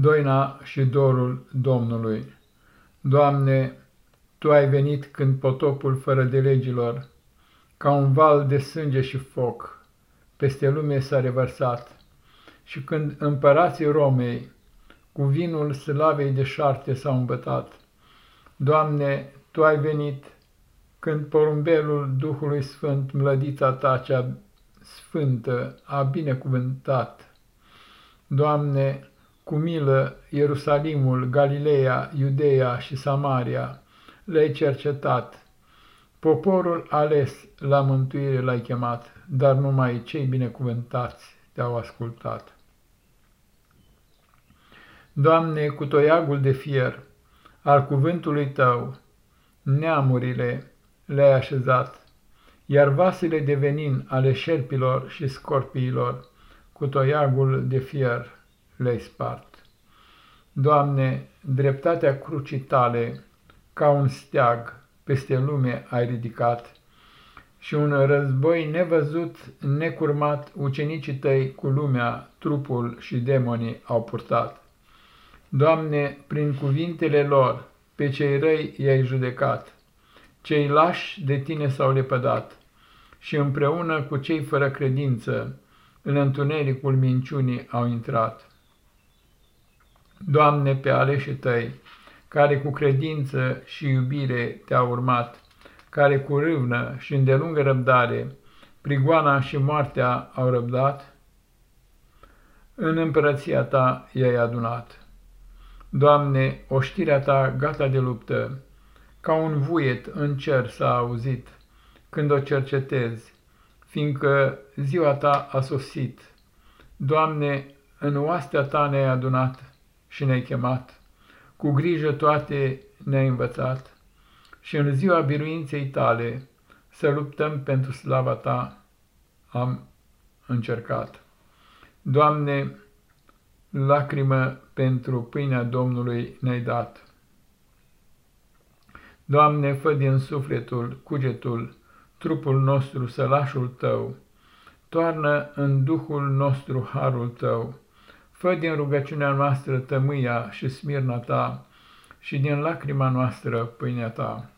Doina și dorul Domnului Doamne, Tu ai venit când potopul fără de legilor, ca un val de sânge și foc, peste lume s-a revărsat, și când împărații Romei, cu vinul slavei de șarte s-au îmbătat. Doamne, Tu ai venit când porumbelul Duhului Sfânt, mlădița Ta cea sfântă, a binecuvântat. Doamne, cu milă Ierusalimul, Galileea, Iudeea și Samaria le-ai cercetat. Poporul ales la mântuire l-ai chemat, dar numai cei binecuvântați te-au ascultat. Doamne, cu toiagul de fier al cuvântului Tău, neamurile le-ai așezat, iar vasele de venin ale șerpilor și scorpiilor, cu toiagul de fier le-ai spart. Doamne, dreptatea crucii tale, ca un steag, peste lume ai ridicat, și un război nevăzut, necurmat, ucenicii tăi cu lumea, trupul și demonii au purtat. Doamne, prin cuvintele lor, pe cei răi i-ai judecat, cei lași de tine s-au lepădat și împreună cu cei fără credință, în întunericul minciunii au intrat. Doamne, pe aleșii tăi, care cu credință și iubire te-au urmat, care cu râvnă și îndelungă răbdare prigoana și moartea au răbdat, în împărăția ta i-ai adunat. Doamne, oștirea ta gata de luptă, ca un vuiet în cer s-a auzit, când o cercetezi, fiindcă ziua ta a sosit. Doamne, în oastea ta ne-ai adunat și ne-ai chemat, cu grijă toate ne-ai învățat și în ziua biruinței tale să luptăm pentru slava ta am încercat. Doamne, lacrimă pentru pâinea Domnului ne-ai dat. Doamne, fă din sufletul, cugetul, trupul nostru sălașul Tău, toarnă în Duhul nostru harul Tău, Fă din rugăciunea noastră tămâia și smirna ta și din lacrima noastră pâinea ta.